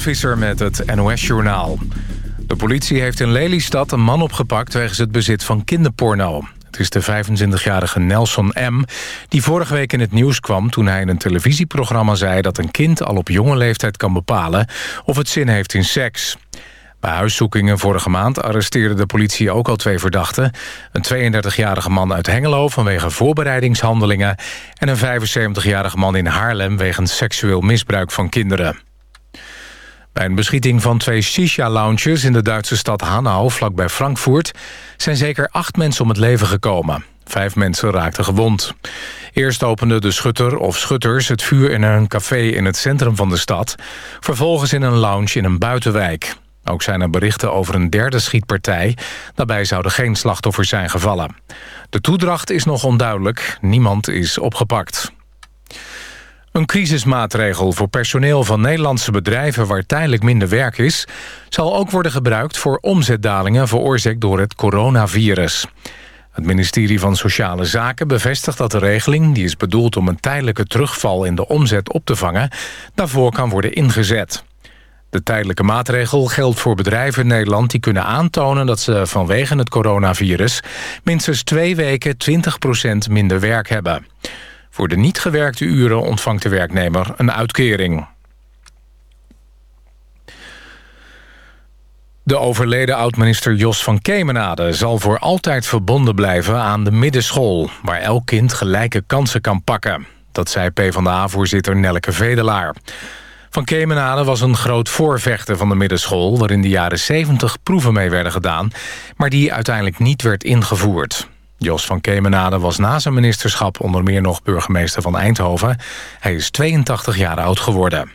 Visser met het NOS-journaal. De politie heeft in Lelystad een man opgepakt... wegens het bezit van kinderporno. Het is de 25-jarige Nelson M. die vorige week in het nieuws kwam... toen hij in een televisieprogramma zei... dat een kind al op jonge leeftijd kan bepalen... of het zin heeft in seks. Bij huiszoekingen vorige maand arresteerde de politie ook al twee verdachten. Een 32-jarige man uit Hengelo vanwege voorbereidingshandelingen... en een 75-jarige man in Haarlem wegens seksueel misbruik van kinderen. Bij een beschieting van twee shisha-lounges in de Duitse stad Hanau, vlakbij Frankfurt, zijn zeker acht mensen om het leven gekomen. Vijf mensen raakten gewond. Eerst opende de schutter of schutters het vuur in een café in het centrum van de stad. Vervolgens in een lounge in een buitenwijk. Ook zijn er berichten over een derde schietpartij. Daarbij zouden geen slachtoffers zijn gevallen. De toedracht is nog onduidelijk. Niemand is opgepakt. Een crisismaatregel voor personeel van Nederlandse bedrijven... waar tijdelijk minder werk is... zal ook worden gebruikt voor omzetdalingen... veroorzaakt door het coronavirus. Het ministerie van Sociale Zaken bevestigt dat de regeling... die is bedoeld om een tijdelijke terugval in de omzet op te vangen... daarvoor kan worden ingezet. De tijdelijke maatregel geldt voor bedrijven in Nederland... die kunnen aantonen dat ze vanwege het coronavirus... minstens twee weken 20% minder werk hebben. Voor de niet gewerkte uren ontvangt de werknemer een uitkering. De overleden oud-minister Jos van Kemenade zal voor altijd verbonden blijven aan de middenschool... waar elk kind gelijke kansen kan pakken. Dat zei PvdA-voorzitter Nelke Vedelaar. Van Kemenade was een groot voorvechter van de middenschool... waar in de jaren 70 proeven mee werden gedaan... maar die uiteindelijk niet werd ingevoerd. Jos van Kemenade was na zijn ministerschap onder meer nog burgemeester van Eindhoven. Hij is 82 jaar oud geworden.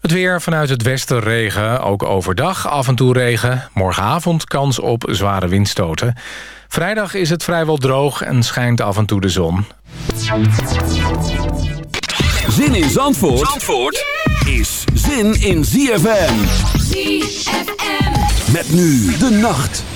Het weer vanuit het westen regen, ook overdag af en toe regen. Morgenavond kans op zware windstoten. Vrijdag is het vrijwel droog en schijnt af en toe de zon. Zin in Zandvoort, Zandvoort is zin in ZFM. ZFM. Met nu de nacht.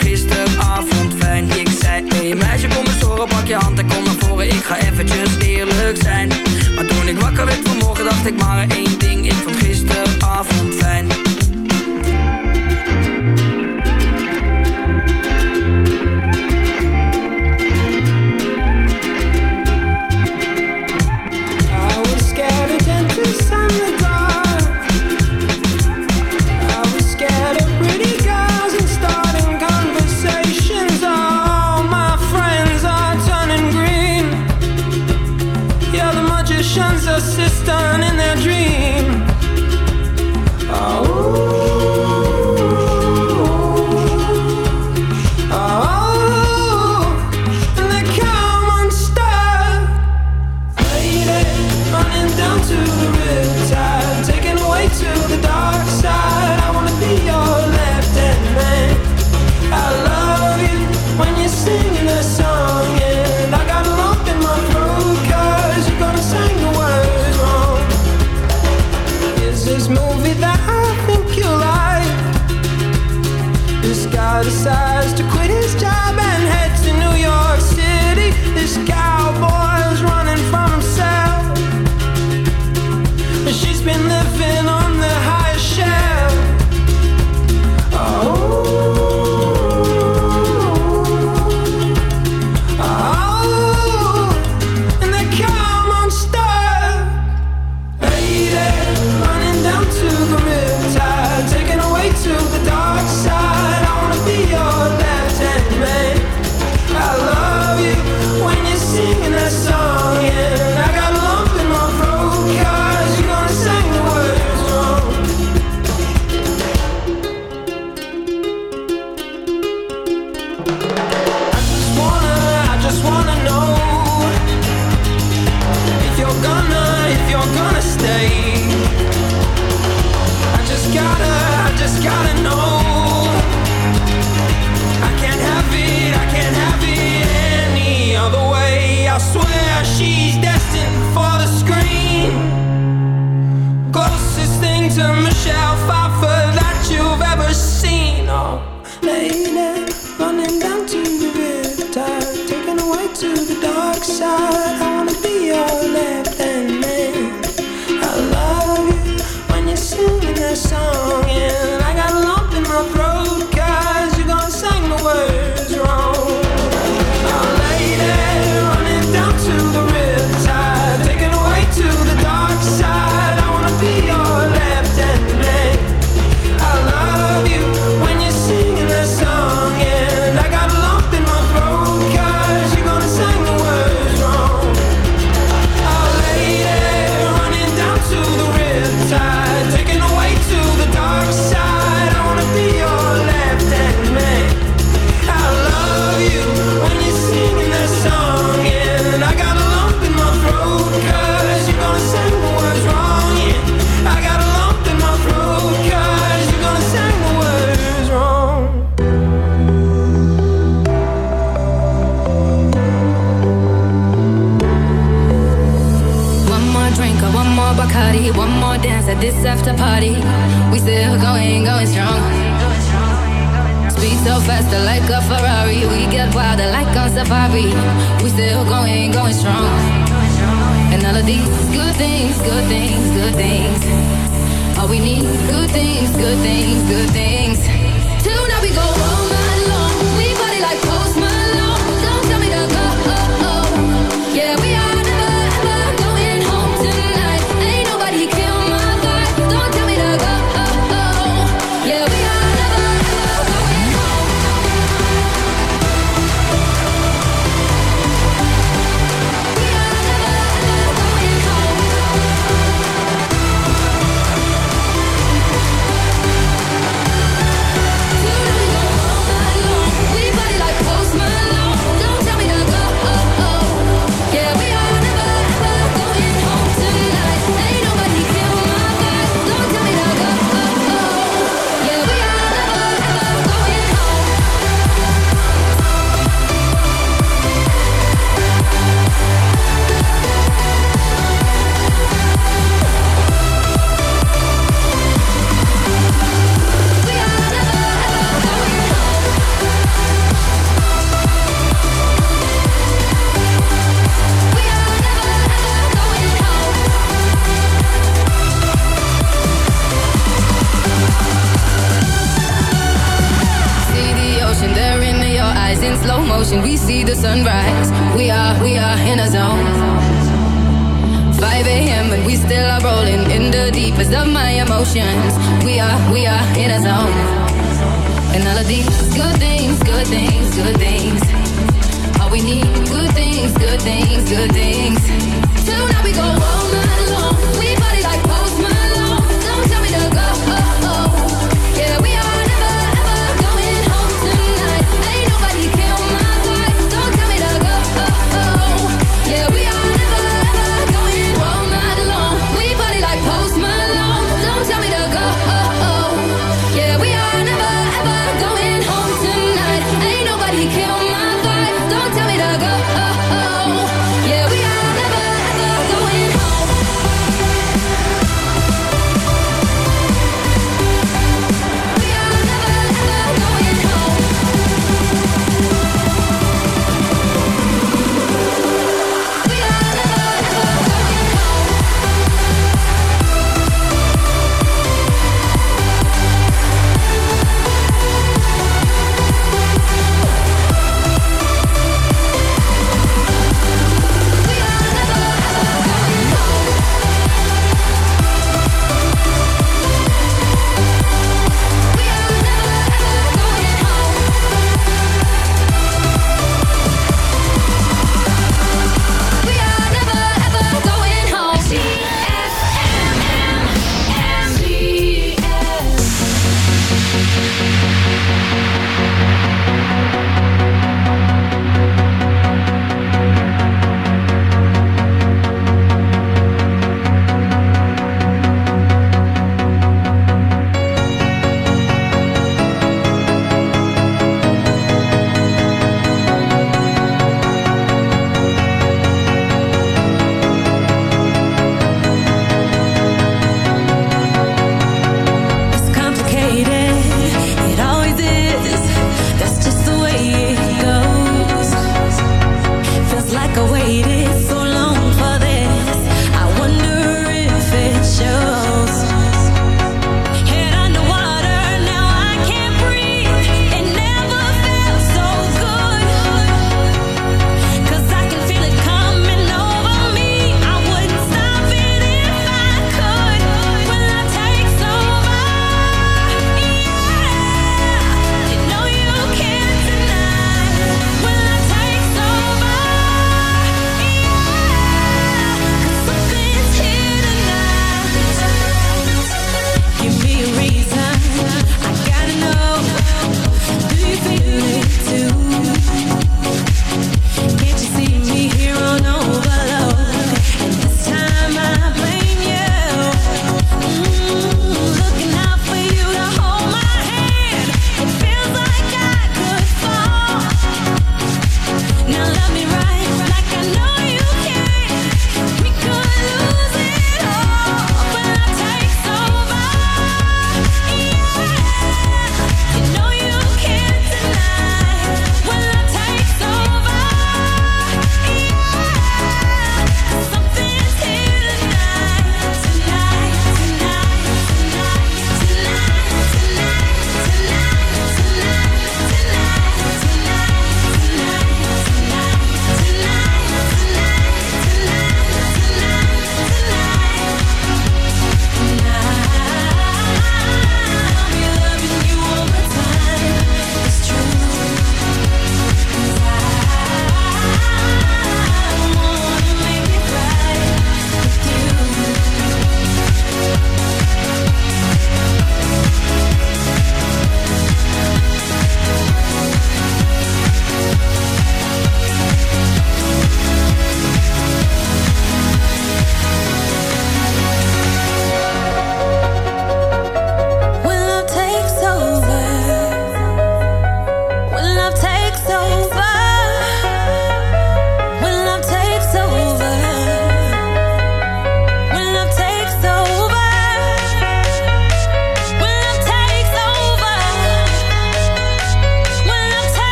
gisteravond fijn Ik zei hey meisje kom eens horen, pak je hand en kom naar voren. Ik ga eventjes eerlijk zijn. Maar toen ik wakker werd vanmorgen dacht ik maar één ding. Ik vond gisteravond fijn guy decides to quit his job and heads to New York City. This cowboy.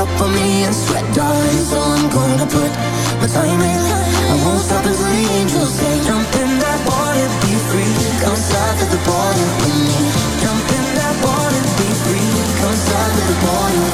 up for me and sweat, darling So I'm gonna put my time in. I won't stop until the angels say Jump in that water, be free. Come south to the border with me. Jump in that water, be free. Come south to the border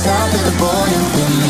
south of the boiling point